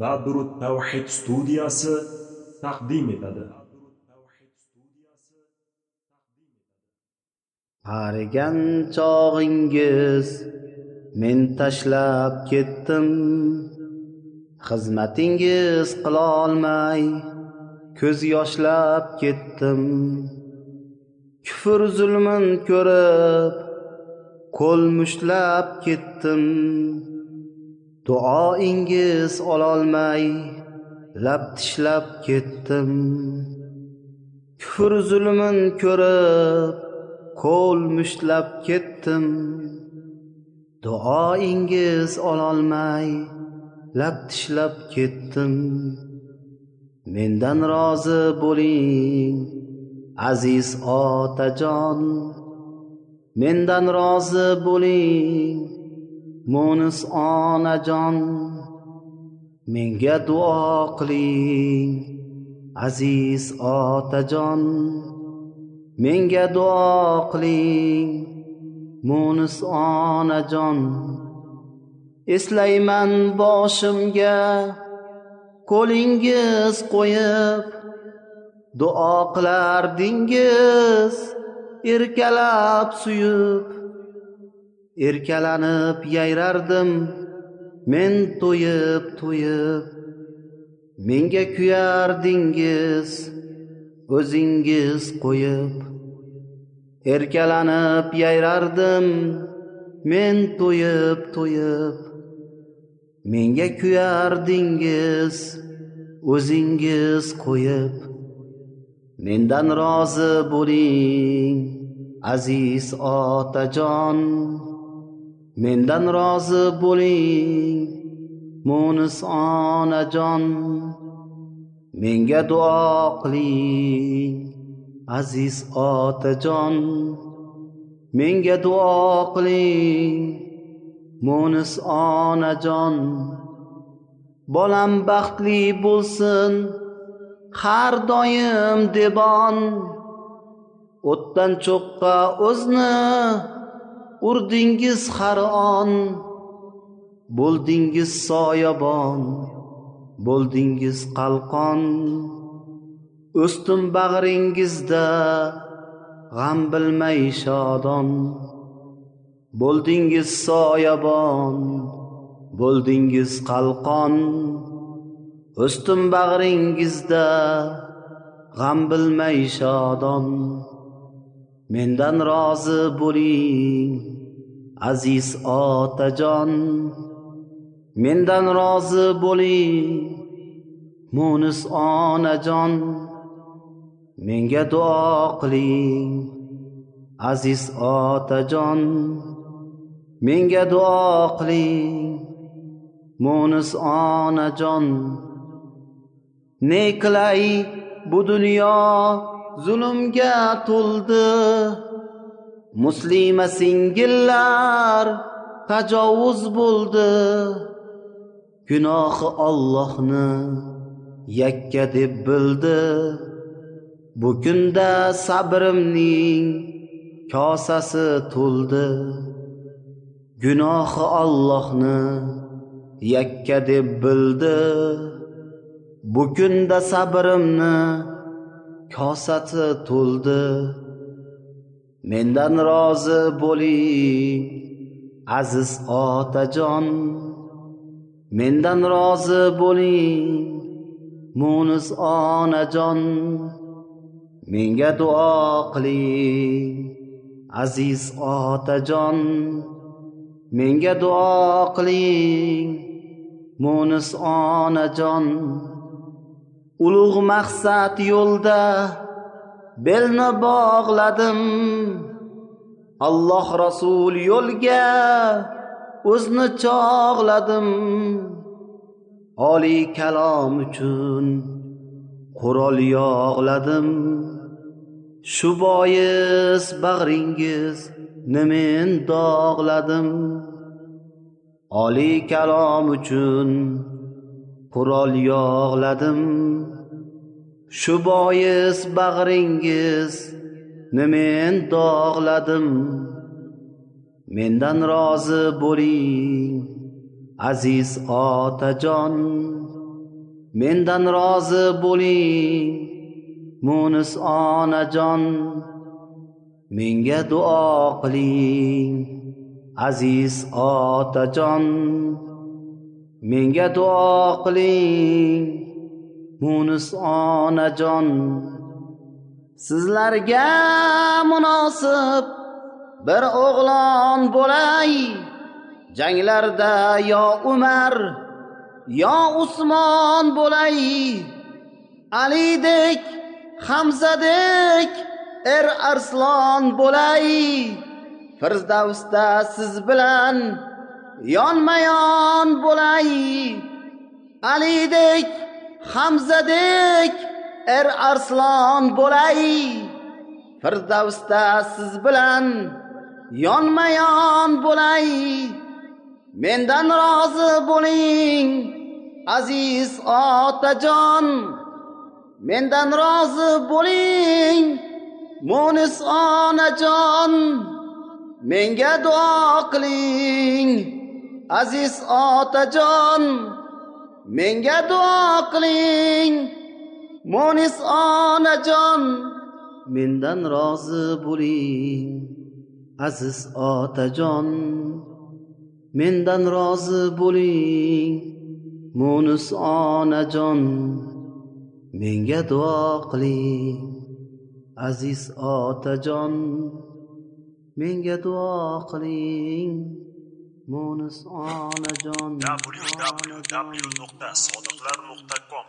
Badru Tawhid studiyasi taqdim etadi. Qarigan chog'ingiz men tashlab ketdim. Xizmatingiz qilolmay ko'z yoshlab ketdim. Kufr zulmin ko'rib qo'l mushtlab ketdim. Duoingiz ololmay lab tishlab ketdim. Kufr zulmin ko'rib qo'l mushtlab ketdim. Duoingiz ololmay lab tishlab ketdim. Mendan rozi bo'ling aziz otajon. Mendan rozi bo'ling munis onajon menga duo qiling aziz otajon menga duo qiling munis onajon eslayman boshimga qo'lingiz qo'yib duo qilardingiz erkalab suyib erkalanib yayrardim. Men to'yib to'yib menga kuyardingiz o'zingiz qo'yib. Erkalanib yayrardim men to'yib to'yib menga kuyardingiz o'zingiz qo'yib. Mendan rozi bo'ling aziz otajon. Mendan rozi bo'ling munis onajon. Menga duo qiling aziz otajon. Menga duo qiling munis onajon. Bolam baxtli bo'lsin har doim debon o'tdan cho'qqa o'zni urdingiz har on bo'ldingiz soyabon bo'ldingiz qalqon. O'sdim bag'ringizda g'am bilmay shodon bo'ldingiz soyabon bo'ldingiz qalqon. O'sdim bag'ringizda g'am bilmay shodon. Mendan rozi bo'ling aziz otajon. Mendan rozi bo'ling munis onajon. Menga duo qiling aziz otajon. Menga duo qiling munis onajon. Ne qilay bu dunyo zulmga to'ldi. Muslima singillar tajovuz bo'ldi. Gunohi Allohni yakka deb bildi. Bu kunda sabrimning kosasi to'ldi. Gunohi Allohni yakka deb bildi. Bu kunda sabrimni kosasi to'ldi. Mendan rozi bo'ling aziz otajon. Mendan rozi bo'ling munis onajon. Menga duo qiling aziz otajon. Menga duo qiling munis onajon. Ulug' maqsad yo'lda. Belni bog'ladim. Alloh rasul yo'lga o'zni chog'ladim. Oliy kalom uchun qurol yog'ladim shu bois bag'ringiz men dog'ladim. Oliy kalom uchun qurol yog'ladim. Shu bois bag'ringiz men dog'ladim mendan rozi bo'ling aziz otajon. Mendan rozi bo'ling munis onajon. Menga duo qiling aziz otajon. Menga duo qiling munis onajon. Sizlarga munosib bir o'g'lon bo'lay. Janglarda yo umar yo usmon bo'lay. Alidek hamzadek er arslon bo'lay. Firdavsda siz bilan yonma yon bo'lay. Alidek hamzadek er arslon bo'lay. Firdavsda siz bilan yonma yon bo'lay. Mendan rozi bo'ling aziz otajon. Mendan rozi bo'ling munis onajon. Menga duo qiling. Aziz otajon menga duo qiling. Munis onajon mendan rozi bo'ling. Aziz otajon mendan rozi bo'ling. Munis onajon menga duo qiling. Aziz otajon menga duo qiling. www.sodiqlar.com